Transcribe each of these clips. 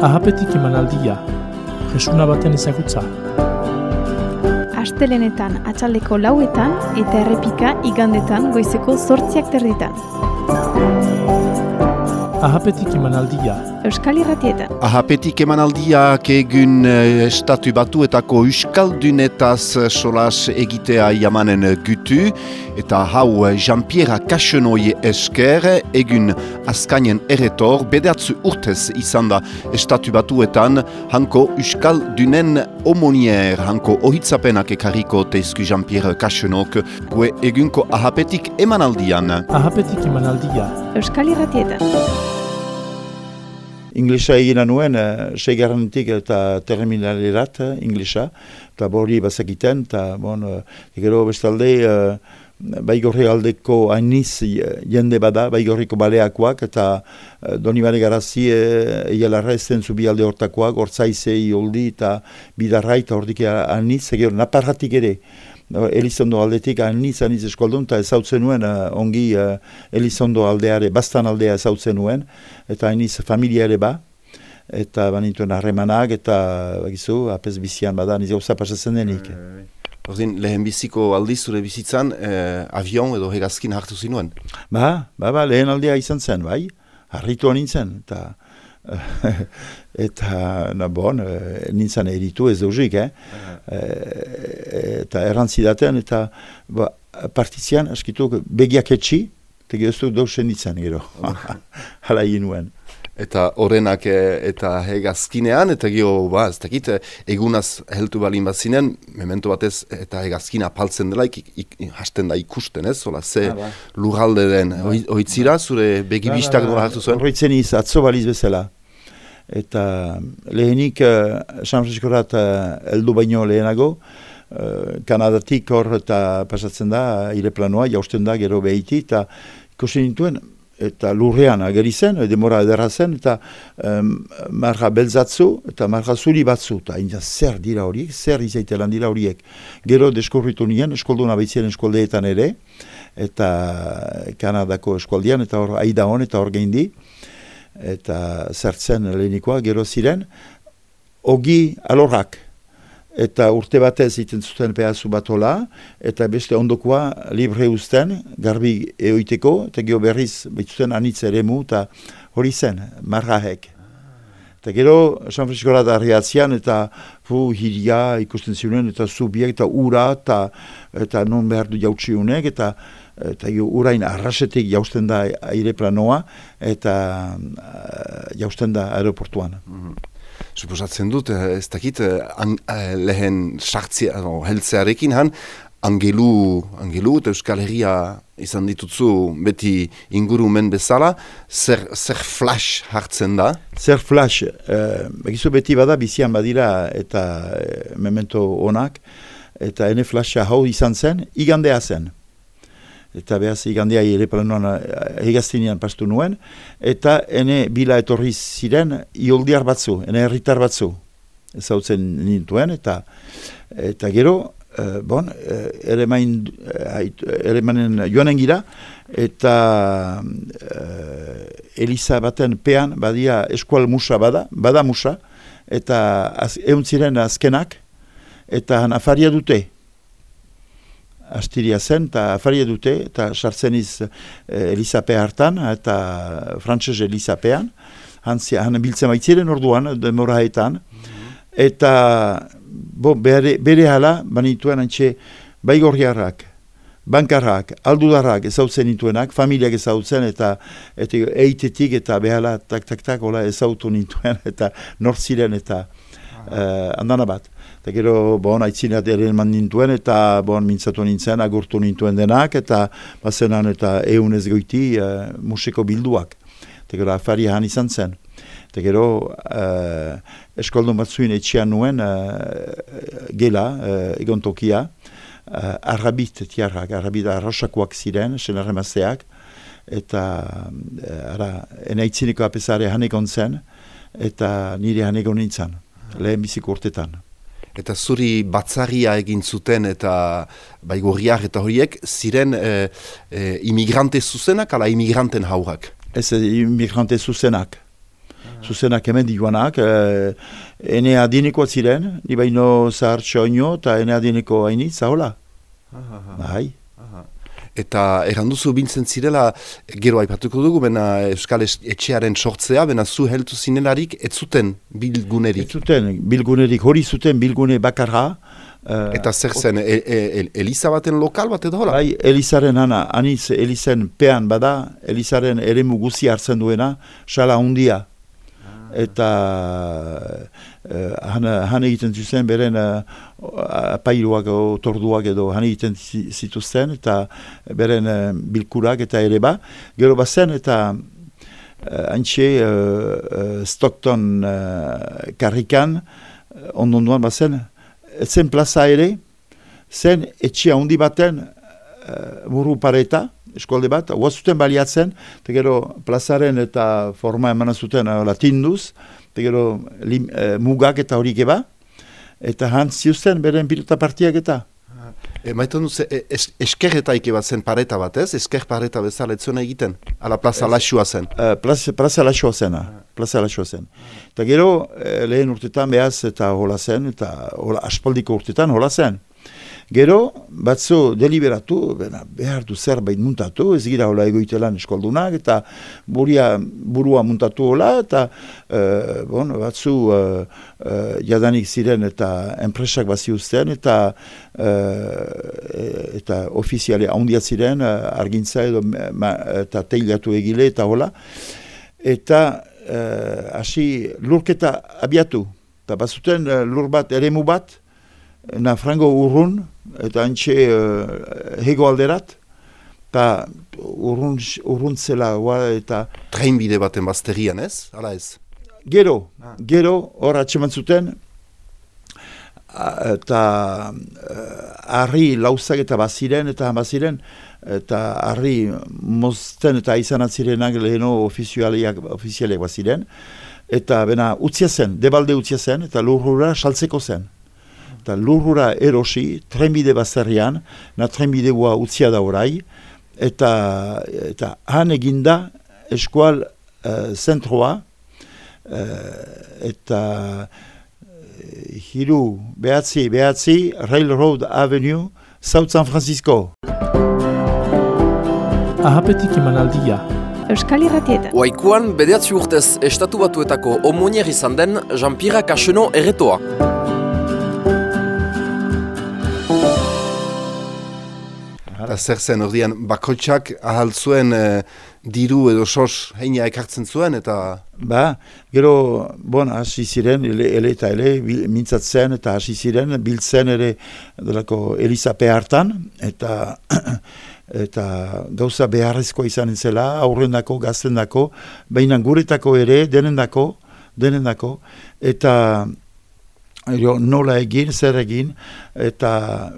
Ahapetik emanaldia, jesuna baten ezagutza. Astelenetan atxaldeko lauetan eta errepika igandetan goizeko zortziak terditan. Ahapetik emanaldia, Euskal Irratietan. Ahapetik emanaldiak egun eh, estatu batuetako Euskaldunetaz solas egitea jamanen gutu eta hau eh, Jean-Pierre Cachenoi esker egun askainen erretor bedeatzu urtez izan da estatu batuetan hanko Euskaldunen homonier hanko ohitzapenak ekarriko teizku Jean-Pierre Cachenok gue egunko ahapetik emanaldian. ahapetik emanaldia, Euskal Irratietan. Inglesa egina nuen, uh, seigarrenetik eta terminalerat uh, inglesa, eta borri bazakiten, eta bon, uh, gero bestalde, uh, baigorri aldeko hainiz jende bada, baigorriko baleakoak, eta uh, doni bale garazi uh, egelarra ez den zubi alde hortakoak, hortzaizei holdi eta bidarra eta hordik hainiz, gero naparratik ere, Elizondo aldetik aniz aniz eskoldun eta ezautzen nuen ongi Elizondo aldeare, bastan aldea ezautzen nuen eta aniz familia ere ba. Eta banituen harremanak eta bagizu, apez bizian bada aniz gauza pasatzen denik. Ordin, lehen biziko aldiz zure bizitzan eh, avion edo hegazkin hartu zinuen. Ba, ba, ba, lehen aldea izan zen, bai, harritu nintzen, eta eta, na bon, eh, nintzen eritu ez duzik, eh? Eh, eta errantzidaten, eta ba, partizian, askitu, begiak etxi, eta gehoztu dausen nintzen, gero. Hala egin nuen. Eta horrenak eh, eta hegazkinean, eta gero, ba, ez dakit, eh, egunaz heltu balin bat zinen, memento batez, eta hegazkina apaltzen dela, ik, ik, hasten da ikusten, ez? Zola, ze Ah, ba. lurralde den, Hoi- hoitzira, zure begibistak nola hartu zuen? Horritzen iz, atzo baliz bezala. Eta lehenik uh, San Franciscorat uh, eldu baino lehenago, uh, Kanadatik hor eta pasatzen da, ire planoa, jausten da, gero behiti, eta ikusi nintuen, eta lurrean ageri zen, demora ederra zen, eta um, marra belzatzu, eta marra zuri batzu, eta inda zer dira horiek, zer izaitelan dira horiek. Gero deskorritu nien, eskolduna baitzien eskoldeetan ere, eta Kanadako eskoldian, eta hor aida hon, eta hor geindi, eta zertzen lehenikoa, gero ziren, ogi alorrak, eta urte batez iten zuten pehazu batola, eta beste ondokoa libre uzten, garbi eoiteko, eta gero berriz behitzuten anitz eremu, eta hori zen, marrahek. Eta gero, San Francisco da arriatzean, eta fu hiria ikusten ziren, eta zubiek, eta ura, eta, eta non behar du jautsi eta eta gero urain arrasetik jausten da aire planoa, eta uh, jausten da aeroportuan. Suposatzen dut, eh, ez dakit, eh, an, eh, lehen sartzea, no, heltzearekin han, angelu, angelu eta Euskal Herria izan ditutzu beti ingurumen bezala, zer, zer flash hartzen da? Zer flash, eh, bagizu beti bada bizian badira eta eh, memento onak, eta ene flasha hau izan zen, igandea zen. Eta behaz igandea ere planoan eh, hegaztinean pastu nuen, eta ene bila etorri ziren ioldiar batzu, ene herritar batzu, ezautzen nintuen, eta eta gero, eh, bon, eh, ere main, ere manen joanen gira, eta eh, Eliza baten pean badia eskual musa bada, bada musa, eta az, egun ziren azkenak, eta afaria dute. Astiria zen, eta afaria dute, eta sartzen iz eh, hartan, eta frantses Elizapean, han, zi- han biltzen baitziren orduan, demoraetan, eta bo, bere, bere hala, banituen antxe, baigorriarrak, bankarrak, aldudarrak ezautzen nituenak, familiak ezautzen, eta, eta eitetik eta behala tak, tak, tak, hola ezautu nituen, eta nortziren, eta uh, andana bat. Eta gero, bon, aitzinat ere eman nintuen, eta bon, mintzatu nintzen, agurtu nintuen denak, eta bazenan eta eunez goiti uh, musiko bilduak. Eta gero, afari han izan zen. Eta gero, uh, eskoldun batzuin etxean nuen, uh, gela, uh, egontokia, uh, arrabit tiarrak, arrabit arrosakoak ziren, senarremazeak, eta uh, ara, enaitzineko apesare hanegon zen, eta nire hanegon nintzen, lehen biziko urtetan. Eta zuri batzaria egin zuten eta baigorriak eta horiek ziren eh, eh, imigrante zuzenak ala imigranten haurak? Ez eh, imigrante zuzenak. zuzenak hemen diguanak, e, ene adineko ziren, ni baino zahar txoino, eta ene adineko hainit, zahola. Bai. Eta erranduzu bintzen zirela, gero aipatuko dugu, bena Euskal Etxearen sortzea, bena zu heltu zinelarik, ez zuten bilgunerik. Ez zuten bilgunerik, hori zuten bilgune bakarra. Uh, eta zer zen, e, e, Eliza baten lokal bat edo hola? Bai, Elizaren hana, aniz Elizen pean bada, Elizaren ere muguzi hartzen duena, sala hundia. Eta uh, han, egiten zuzen, beren uh, apairuak o torduak edo han egiten zituzten, eta beren uh, bilkurak eta ere ba. Gero bazen eta uh, antxe uh, Stockton uh, karrikan, uh, ondonduan bazen, zen plaza ere, zen etxia handi baten uh, buru pareta, eskualde bat, zuten baliatzen, eta gero plazaren eta forma eman zuten uh, latinduz, eta gero lim, uh, mugak eta horik eba, eta han ziusten beren pilota partiak eta. E, Maiten duz, e, es, esker eta ike bat zen pareta bat ez? Esker pareta bezala etzuna egiten? Ala plaza lasua zen? Uh, plaza, plaza lasua zen, plaza lasua zen. Eta gero, lehen urtetan behaz eta hola zen, eta hola, aspaldiko urtetan hola zen. Gero, batzu deliberatu, bena, behar du zerbait muntatu, ez gira hola egoitelan eskoldunak, eta buria, burua muntatu hola, eta uh, bon, batzu uh, uh, jadanik ziren eta enpresak baziuzten, eta uh, eta ofiziale handia ziren, argintza edo ma, eta teilatu egile, eta hola. Eta hasi lurketa abiatu, eta bazuten lur bat, eremu bat, na frango urrun, eta antxe uh, hego alderat, eta urrun, urrun zela, eta... Trainbide baten bazterian ez, ala ez? Gero, ah. gero, hor atxeman zuten, eta uh, arri lauzak eta baziren, eta baziren, eta arri mozten eta izan atzirenak leheno ofizialiak, ofizialiak baziren, eta bena utzia zen, debalde utzia zen, eta lurrura saltzeko zen eta lurrura erosi, trenbide bazterrian, na trenbidea utzia da orai, eta, eta han eginda eskual uh, zentroa, uh, eta uh, hiru behatzi, behatzi, Railroad Avenue, South San Francisco. Ahapetik emanaldia. Euskal Irratietan. Oaikuan, bedeatzi urtez estatu batuetako omonier izan den Jean-Pierre Cacheno erretoa. Eta zer zen, ordean, bakotxak ahal zuen eh, diru edo sos heina ekartzen zuen, eta... Ba, gero, bon, hasi ziren, ele, ele eta ele, mintzatzen eta hasi ziren, biltzen ere delako Elizape hartan, eta eta gauza beharrezkoa izan zela, aurrendako, gaztendako, baina guretako ere, denendako, denendako, eta nola egin, zer egin, eta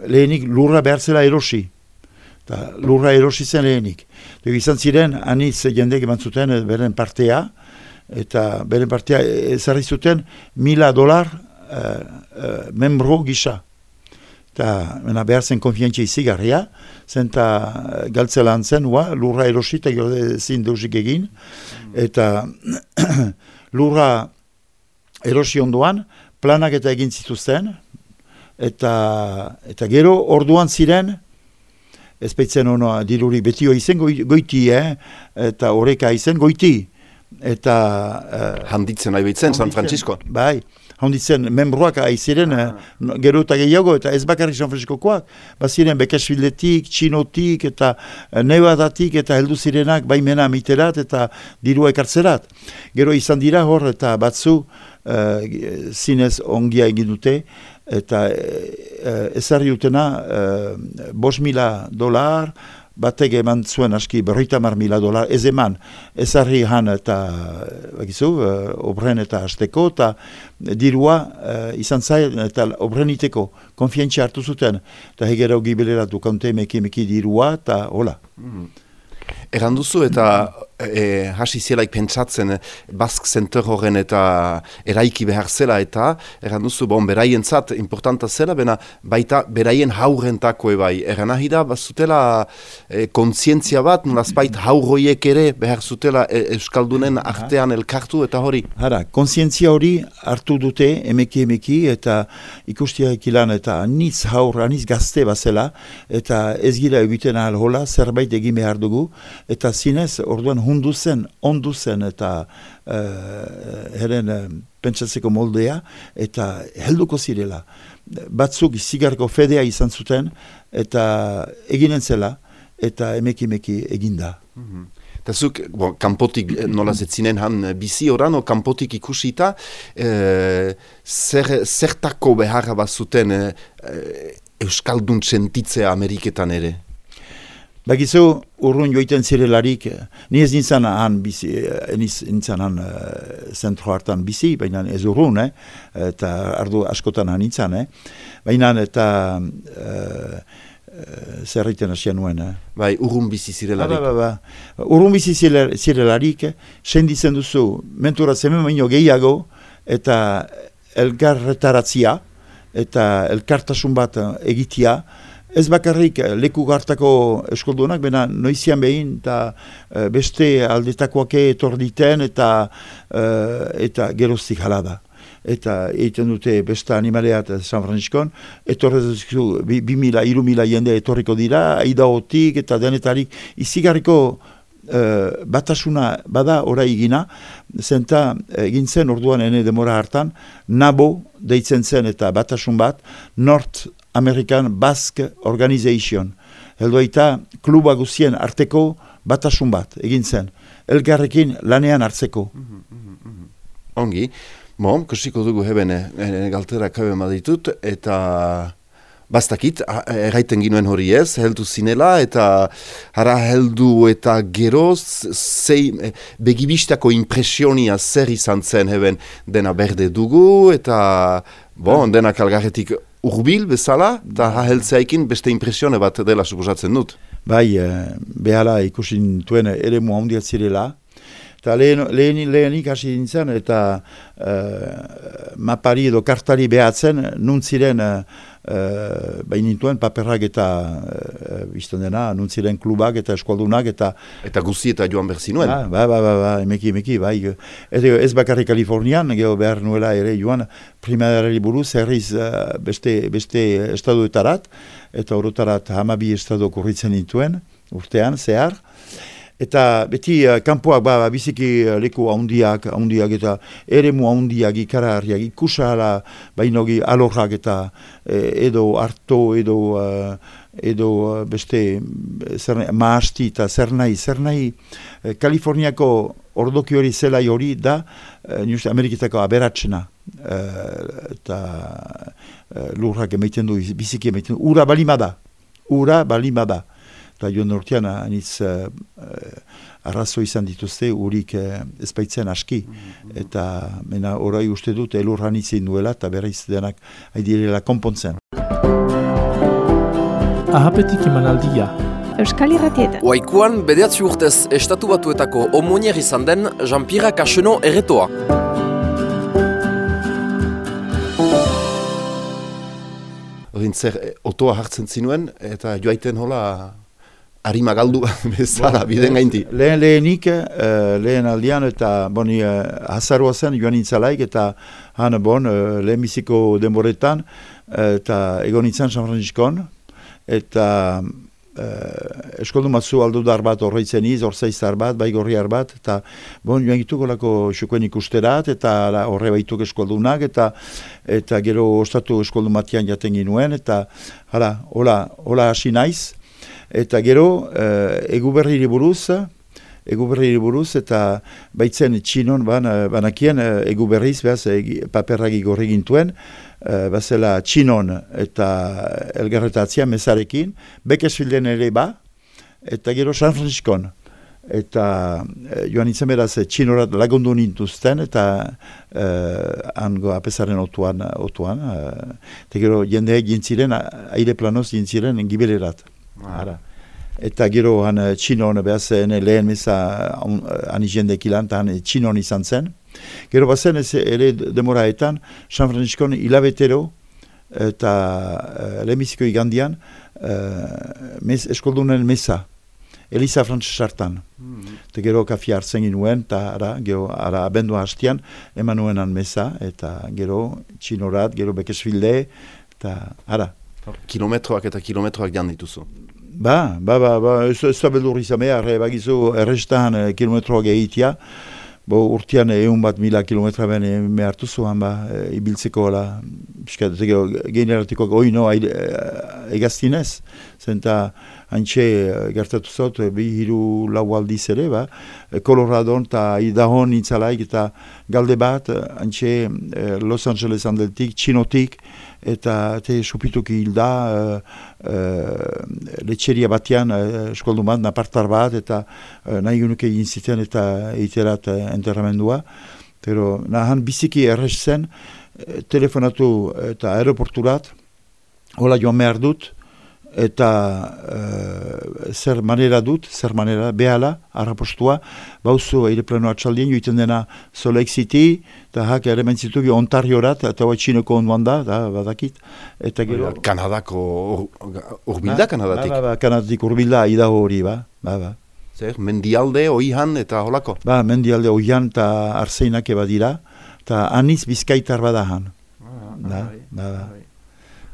lehenik lurra behar zela erosi eta lurra erosi zen lehenik. Dugu izan ziren, anitz jendek eman zuten eh, beren partea, eta beren partea ezarri zuten mila dolar uh, membro gisa. Eta mena behar zen konfientzia izigarria, zen eta galtzelan zen, ua, lurra erosi eta zin deusik egin, eta lurra erosi ondoan, planak eta egin zituzten, eta, eta gero orduan ziren, ez baitzen ono diruri beti izen goiti, eh? eta horreka izen goiti. Eta... Uh, handitzen nahi baitzen, San Francisco. Bai, handitzen membroak aiziren, ah. uh, gero eta gehiago, eta ez bakarrik San Franciscokoak, baziren bekesfiletik, txinotik, eta uh, nevadatik, eta heldu zirenak baimena miterat, eta dirua ekartzerat. Gero izan dira hor, eta batzu, uh, zinez ongia egin dute, eta e, ezarri utena e, bos mila dolar, batek eman zuen aski berroita mar mila dolar, ez eman. Ezarri han eta bakizu, e, obren eta hasteko, eta dirua e, izan zain eta obren iteko, konfientzia hartu zuten, eta hegera hogi belera du kante meki meki dirua, eta hola. Mm Eran duzu eta e, hasi zielaik pentsatzen Bask Center horren eta eraiki behar zela eta eran duzu, bon, beraien zat importanta zela, bena baita beraien haurrentako ebai. Eran nahi da, bazutela e, kontzientzia bat, nolazbait haurroiek ere behar zutela e, Euskaldunen artean elkartu eta hori. Hara, kontzientzia hori hartu dute emeki emeki eta ikustia ekilan eta aniz haur, aniz gazte bazela eta ez gira egiten ahal hola, zerbait egin behar dugu eta zinez, orduan hundu zen, ondu zen eta uh, heren uh, pentsatzeko moldea eta helduko zirela. Batzuk zigarko fedea izan zuten eta eginen zela eta emeki emeki eginda. Mm -hmm. Eta zuk, bon, kanpotik eh, nola zetzinen han bizi oran, kanpotik ikusita, e, zer, zertako beharra bat e, Euskaldun sentitzea Ameriketan ere? Bagizu, urrun joiten zirelarik, ni ez nintzen han bizi, ez nintzen han zentro hartan bizi, baina ez urrun, eh? eta ardu askotan han nintzen, eh? baina eta uh, zerriten asian nuen. Eh? Bai, urrun bizi zirelarik. Ba, ba, ba. Urrun bizi zirelarik, senditzen duzu, mentura zemen baino gehiago, eta elgarretaratzia, eta elkartasun bat egitia, Ez bakarrik eh, leku gartako eskoldunak, bena noizian behin eta eh, beste aldetakoak etor diten eta, uh, eta geroztik hala da. Eta egiten dute beste animaleat San Franciscon, etorrezu bi, bi mila, iru mila jende etorriko dira, aidaotik eta denetarik izigarriko uh, batasuna bada orai egina, zenta egin zen orduan ene demora hartan, nabo deitzen zen eta batasun bat, North American Basque Organization. Heldu eta kluba guzien arteko batasun bat, egin zen. Elgarrekin lanean hartzeko. Ongi, bon, kosiko dugu heben e, galtera kabe maditut, eta bastakit, erraiten ginuen hori ez, heldu zinela, eta hara heldu eta geroz, zei, e, begibistako impresionia zer izan zen heben dena berde dugu, eta bon, dena kalgarretik urbil bezala, eta haheltzeaikin beste impresione bat dela suposatzen dut. Bai, eh, behala ikusin tuen ere mua hundiat zirela, eta lehen, lehen, lehenik hasi dintzen, eta uh, mapari edo kartari behatzen, nuntziren uh, uh, bainintuen paperrak eta uh, bizten dena, nuntziren klubak eta eskoldunak eta... Eta guzti eta joan berzi nuen. Ba, ba, ba, ba, ba, emeki, emeki, bai. Ez, ez bakarri Kalifornian, geho behar nuela ere joan, primarari buruz, herriz uh, beste, beste estaduetarat, eta horotarat hamabi estadu korritzen dituen, urtean, zehar. Eta beti uh, kanpoak ba, biziki uh, leku ahondiak, ahondiak eta eremu ahondiak ikararriak ikusala bainogi alorrak eta eh, edo harto edo, uh, edo uh, beste maasti eta zer nahi, zer nahi Kaliforniako ordoki hori zelai hori da uh, Ameriketako aberatsena eta uh, lurrak emaiten du, biziki emaiten du, ura balimada, ura balimada eta joan nortean aniz uh, arrazo izan dituzte urik uh, ezbaitzen aski. Mhm. Eta mena orai uste dut elur hanitzen duela eta berriz denak haidirela konpontzen. Ahapetik eman aldia. Euskal Irratietan. Oaikuan, bedeatzi urtez estatu batuetako omonier izan den Jean-Pierre Cacheno erretoa. Zer, otoa hartzen zinuen, eta joaiten hola harima galdu bezala, biden gainti. Lehen lehenik, uh, lehen aldian eta boni uh, hazarua zen joan intzalaik eta han bon, uh, lehen biziko denboretan eta egon nintzen San Franciscon eta uh, eskoldu matzu aldu dar bat horreitzen iz, orzaiz dar bat, bai gorri bat, eta bon, joan gitu golako xukuen ikusterat, eta horre baituk eskoldunak, eta eta gero ostatu eskoldu matian jaten ginuen, eta hala, hola, hola hasi naiz, Eta gero, uh, egu berri buruz, egu berri buruz, eta baitzen txinon ban, eh, banakien uh, egu berriz, behaz, paperragi gorri gintuen, uh, bazela txinon eta elgarretatzia mezarekin, bekesfilden ere ba, eta gero San Franciscon. Eta joan itzen beraz txinorat lagundu nintuzten, eta uh, ango apesaren otuan, otuan uh, eta gero jendeak jintziren, aire planoz jintziren, gibilerat. Ara. eta gero han eh, txinon behaz lehen meza anizendek ilan, eta han txinon izan zen. Gero bazen ez ere demoraetan, San Franciscon hilabetero, eta uh, lehenbiziko igandian, uh, mes, eskoldunen mesa, Elisa Frantzes hartan. Mm. Eta gero kafi hartzen ginuen, eta ara, gero, ara abendua hastian, eman nuenan mesa, eta gero txinorat, gero bekesfilde, eta ara. Kilometroak eta kilometroak jan dituzu. Ba, ba, ba, ba, ez, da beldur izan behar, bagizu errestan eh, kilometroak egitea, Bo, urtean egun bat mila kilometra ben me hartu zuan ba, e, ibiltzeko la, piskat, generatiko oino e, egaztinez, zenta hantxe gertatu zaut, bi hiru lau aldiz ere, ba, Coloradon eta Idahon nintzalaik eta galde bat, hantxe Los Angeles handeltik, txinotik, eta te supituki hilda uh, uh, letxeria batean uh, eskoldu bat, napartar bat, eta uh, nahi unuke egin ziten eta eiterat uh, enterramendua. Pero nahan biziki errez zen, telefonatu eta aeroporturat, hola joan behar dut, eta uh, zer manera dut, zer manera behala, arrapostua, bauzu aireplano atxaldien, joiten dena Soleik City, eta hak ere mentzitugi Ontariorat, eta hoa txinoko onduan da, da, badakit. Eta gero... Kanadako urbilda, Kanadatik? Ba, ba, Kanadatik urbilda, ida hori, ba, ba, ba. Zer, mendialde, oihan eta holako? Ba, mendialde, oihan eta arseinak eba dira, eta aniz bizkaitar badahan. Ah, da, ba, ba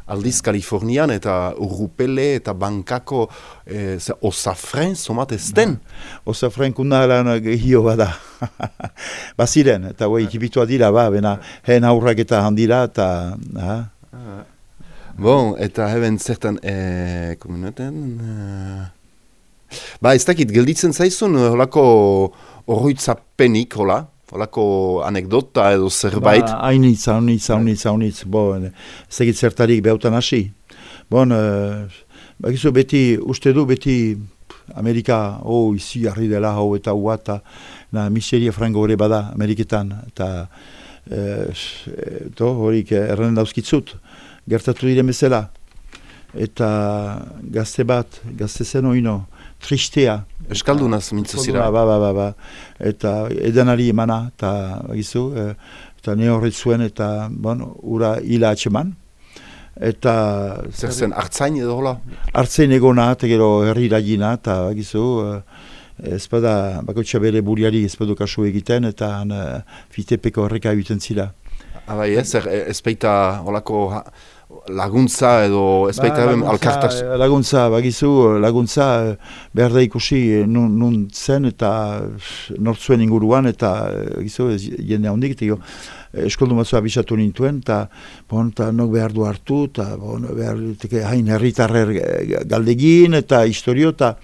aldiz Kalifornian eta Urrupele eta Bankako e, Osafren somat ez den? Osafren kuna lan gehio bada. Baziren, eta guai ikibitua dira, ba, bena, hen aurrak eta handira, eta... Ha? Bon, eta heben zertan, e, komuneten... E... Ba, ez dakit, gelditzen zaizun, holako horroitzapenik, hola? Olako anekdota edo zerbait? Ba, hainitz, hainitz, hainitz, hainitz, bo, zegit zertarik behautan hasi. Bon, uh, bakizu beti, uste du beti Amerika, oh, izi harri dela hau eta hua, eta na, miseria frango hori bada Ameriketan, eta uh, to, horik erren dauzkitzut, gertatu dire mesela, eta gazte bat, gazte zen oino, tristea. Eskaldunaz mintzu zira. Ba, ba, ba, ba. Eta edanari emana, eta gizu, e, eta ne horret zuen, eta, bon, ura hila atxeman. Eta... Zer zen, hartzain edo hola? Hartzain egona, eta gero herri iragina, eta gizu, e, ez bada, bako txabere buriari ez badu kasu egiten, eta han, e, fitepeko horreka egiten zira. Abai, ez, ez baita holako laguntza edo ez baita ba, alkartaz? Laguntza, bagizu, laguntza behar da ikusi nun, nun zen eta nortzuen inguruan eta gizu, jende handik, eta eskoldu matzu abisatu nintuen, eta bon, ta, nok behar du hartu, eta bon, behar teke, hain herritarrer galdegin eta historio, eta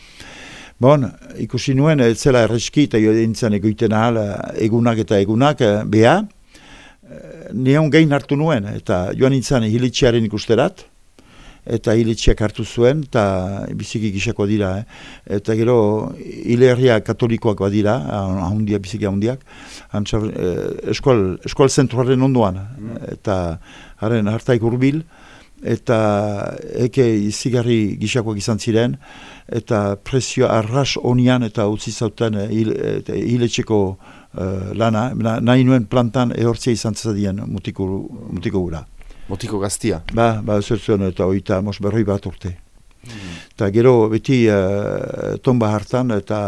bon, ikusi nuen, ez zela erreski, eta jo dintzen egoiten ahal egunak eta egunak, beha, neon gain hartu nuen, eta joan nintzen hilitxearen ikusterat, eta hilitxeak hartu zuen, eta biziki gisako dira, eh? eta gero hilerria katolikoak badira, ahondiak, biziki ahondiak, eh, eskual, eskual zentruaren onduan, mm. eta haren hartaik urbil, eta eke izigarri gisakoak izan ziren, eta presio arras onian eta utzi zauten hiletxeko uh, lana, nahi nuen plantan ehortzia izan zadien mutiko, mutiko gura. Mutiko gaztia? Ba, ba, zertzen eta oita mos berroi bat urte. Eta gero beti uh, tomba hartan eta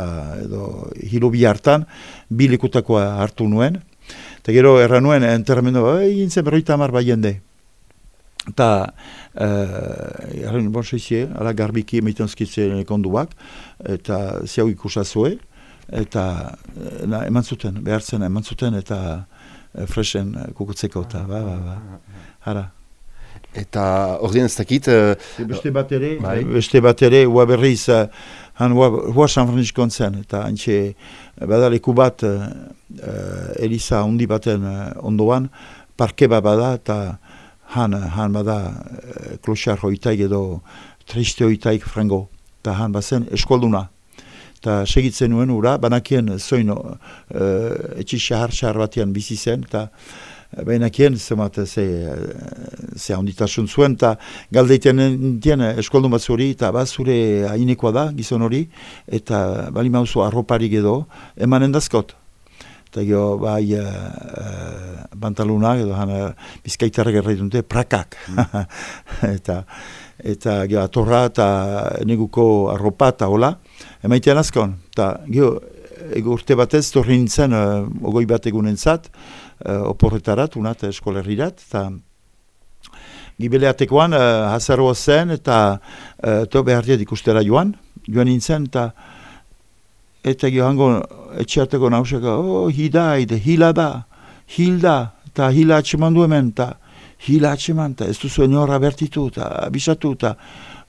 edo hilobi hartan bilikutakoa hartu nuen. Eta gero erra nuen enterramendu, egin zen berroi tamar bai jende. Eta, uh, bon ala garbiki emitanskitzen konduak, eta ziau ikusazue, eta eh, na, eman zuten, behar zen eman zuten, eta e, fresen eh, kukutzeko, eta ba, ba, ba, hara. Eta ordien ez dakit... beste bat ere, bai. beste bat ere, hua berriz, han hua San Francisco zen, eta hantxe, badaleku bat, uh, Elisa hundi baten ondoan, parke bat bada, eta han, han bada uh, klosar hoitaik edo triste hoitaik frango, eta han bazen eskolduna eta segitzen nuen ura, banakien zoin uh, etxi xahar xahar batean bizi zen, eta bainakien, zemat, ze, ze handitasun zuen, eta galdeiten dien eskoldun bat zuri, eta bat zure hainekoa da, gizon hori, eta bali mauzu arroparik edo, emanen dazkot. Eta gio, bai, uh, uh, bantalunak, edo hana, bizkaitarrak erraitunte, prakak. Mm. eta, eta gio, atorra eta neguko arropa eta hola, emaitean azkon. Eta gio, ego urte batez, torri nintzen, uh, ogoi bat egunen zat, uh, oporretarat, unat eskolerrirat, eta gibeleatekoan uh, hazaroa zen, eta uh, to behartiet ikustera joan, joan nintzen, eta eta joango etxeateko nausaka, oh, hida, hila da, hilda, eta hila atxeman du hemen, eta hila atxeman, eta ez duzu enorra bertitu, eta abisatu, eta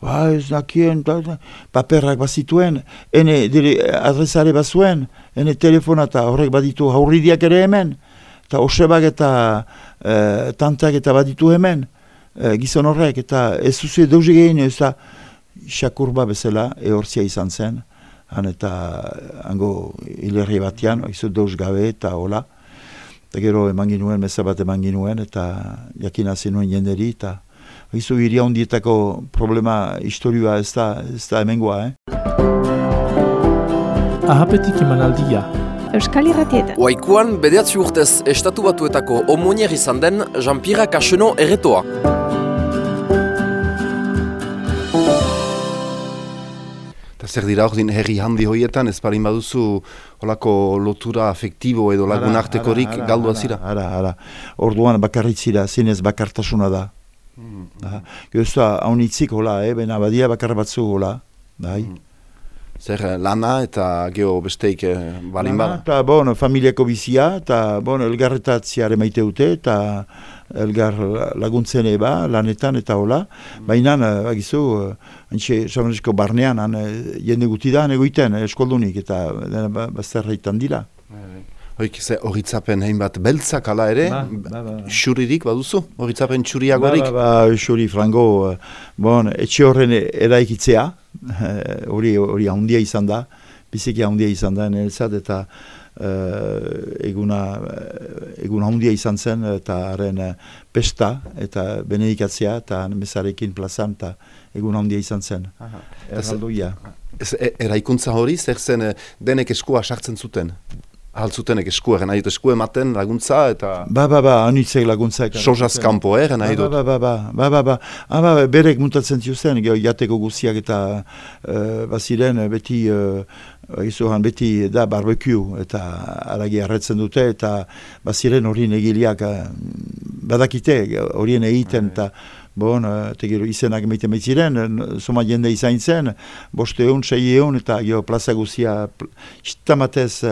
ba, ez dakien, ta, paperrak bazituen, ene dire, adresare bazuen, ene telefona, eta horrek baditu haurridiak ere hemen, eta osebak eta e, tantak eta baditu hemen, e, gizon horrek, eta ez zuzu edauzi gehin, ez da, xakurba bezala, ehorzia izan zen, han eta hango hilerri batean, izu dauz gabe eta hola, eta gero eman ginuen, meza bat eman ginuen, eta jakin hasi nuen jenderi, eta izu iria hondietako problema historioa ez da, ez da hemengoa, eh? Ahapetik eman aldia, Euskal Irratietan. Oaikuan, bederatzi urtez estatu batuetako omonier izan den Jean-Pierre Cacheno erretoa. Zer dira hori herri handi hoietan, ez parin baduzu holako lotura afektibo edo lagun artekorik galdua zira? Ara, ara, orduan bakarritzira, zinez bakartasuna da. Mm. Gauza, haunitzik hola, eh, bena badia bakar batzu hola, bai. Mm. Zer, lana eta geho besteik eh, balin bada? Eta, bon, familiako bizia, eta, bon, elgarretatziare maite dute, eta elgar laguntzen eba, lanetan eta hola. Baina, eh, bagizu, uh, antxe, San barnean, han, uh, jende guti da, egoiten, eskoldunik, eta ba, bazterreitan dira. Horik, ze horitzapen hein bat beltzak ala ere, ba, ba, ba. xuririk baduzu, horitzapen txuriagorik? Ba, ba, ba, xuri, frango, bon, etxe horren eraikitzea, hori hori handia izan da, biziki handia izan da, nerezat, eta uh, eguna, uh, egun handia izan zen eta haren uh, pesta eta benedikatzea eta mesarekin plazan eta egun handia izan zen. Erraldoia. E, eraikuntza hori, zer zen denek eskua sartzen zuten? haltzutenek eskua, nahi dut esku ematen laguntza eta... Ba, ba, ba, anitzek laguntza. Sozaz kanpo er, nahi ba, ba, dut. Ba, ba, ba, ba, ba, ba, ah, ba, berek mutatzen ziozen, jateko guziak eta uh, baziren eh, beti, uh, izuhan beti da barbecue eta aragi harretzen dute eta baziren horien egiliak badakite horien egiten bai. eta bon, tegero izenak meiten baitziren, soma jende izain zen, boste eun, sei eun, eta gero plaza guzia, txitamatez,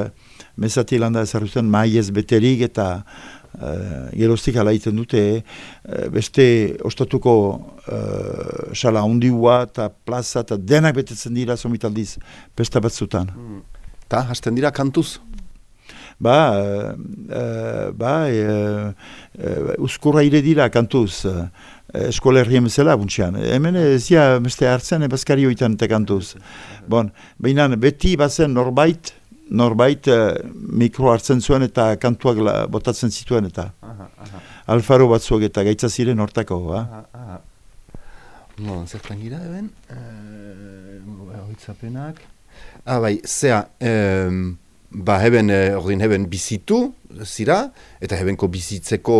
mesati landa ezarruzen maiez beterik eta uh, geroztik alaiten dute, uh, beste ostatuko uh, sala hundiua eta plaza eta denak betetzen dira somitaldiz, besta batzutan. Hmm. Ta, hasten dira kantuz? Ba, uh, ba, uh, uh, uskurra ire dira kantuz, eskolerrien bezala buntxean. Hemen ez ja, beste hartzen, ebazkari oitan eta kantuz. Bon, behinan, beti bazen norbait, norbait uh, mikro hartzen zuen eta kantuak la, botatzen zituen eta aha, aha. alfaro batzuak eta gaitza ziren hortako. Ba? No, zertan gira eben? Uh, Hoitzapenak. Ah, bai, zea, um, ba, heben, uh, ordin heben bizitu, zira, eta hebenko bizitzeko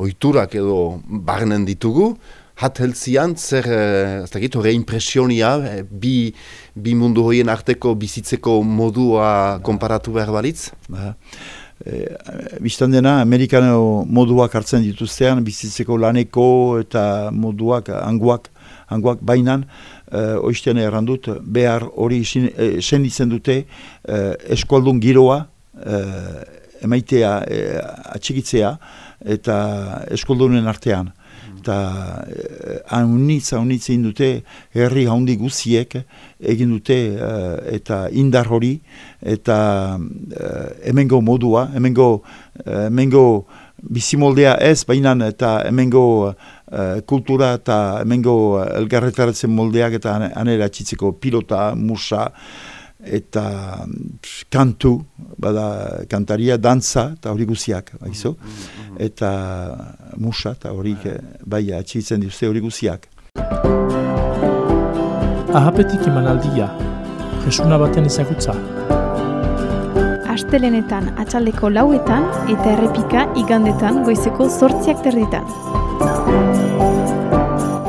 oiturak edo barnen ditugu, hat heltzian, zer, eh, ez dakit, hori impresionia, eh, bi, bi mundu horien arteko bizitzeko modua konparatu behar balitz? Ba, e, Bistan dena, Amerikano moduak hartzen dituztean, bizitzeko laneko eta moduak, anguak, anguak bainan, e, oiztean errandut, behar hori senditzen dute e, eskualdun giroa, e, emaitea, e, atxikitzea, eta eskualdunen artean eta eh, haunitz, haunitz egin dute herri haundi guziek egin dute uh, eta indar hori eta uh, hemengo modua, hemengo, uh, hemengo bizimoldea ez, baina eta hemengo uh, kultura eta hemengo elgarretaratzen moldeak eta anera txitzeko pilota, musa, eta kantu, bada kantaria, dantza, eta hori guziak, mm, mm, mm. eta musa, eta horik bai atxitzen dituzte hori guziak. Ahapetik emanaldia, jesuna baten ezagutza. Astelenetan atxaldeko lauetan eta errepika igandetan goizeko zortziak terditan.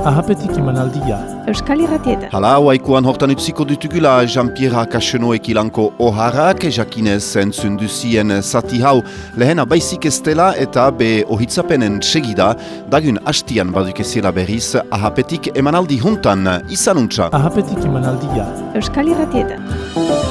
Ahapetik emanaldia, Euskal Irratietan. Hala, haikuan hortan utziko ditugula Jean-Pierre Kasenoek ilanko oharrak, jakinez entzun duzien zati hau lehena baizik ez dela eta be ohitzapenen segida, dagun hastian baduk ezela berriz, ahapetik emanaldi juntan, izanuntza. ahapetik emanaldia. Euskal Irratietan.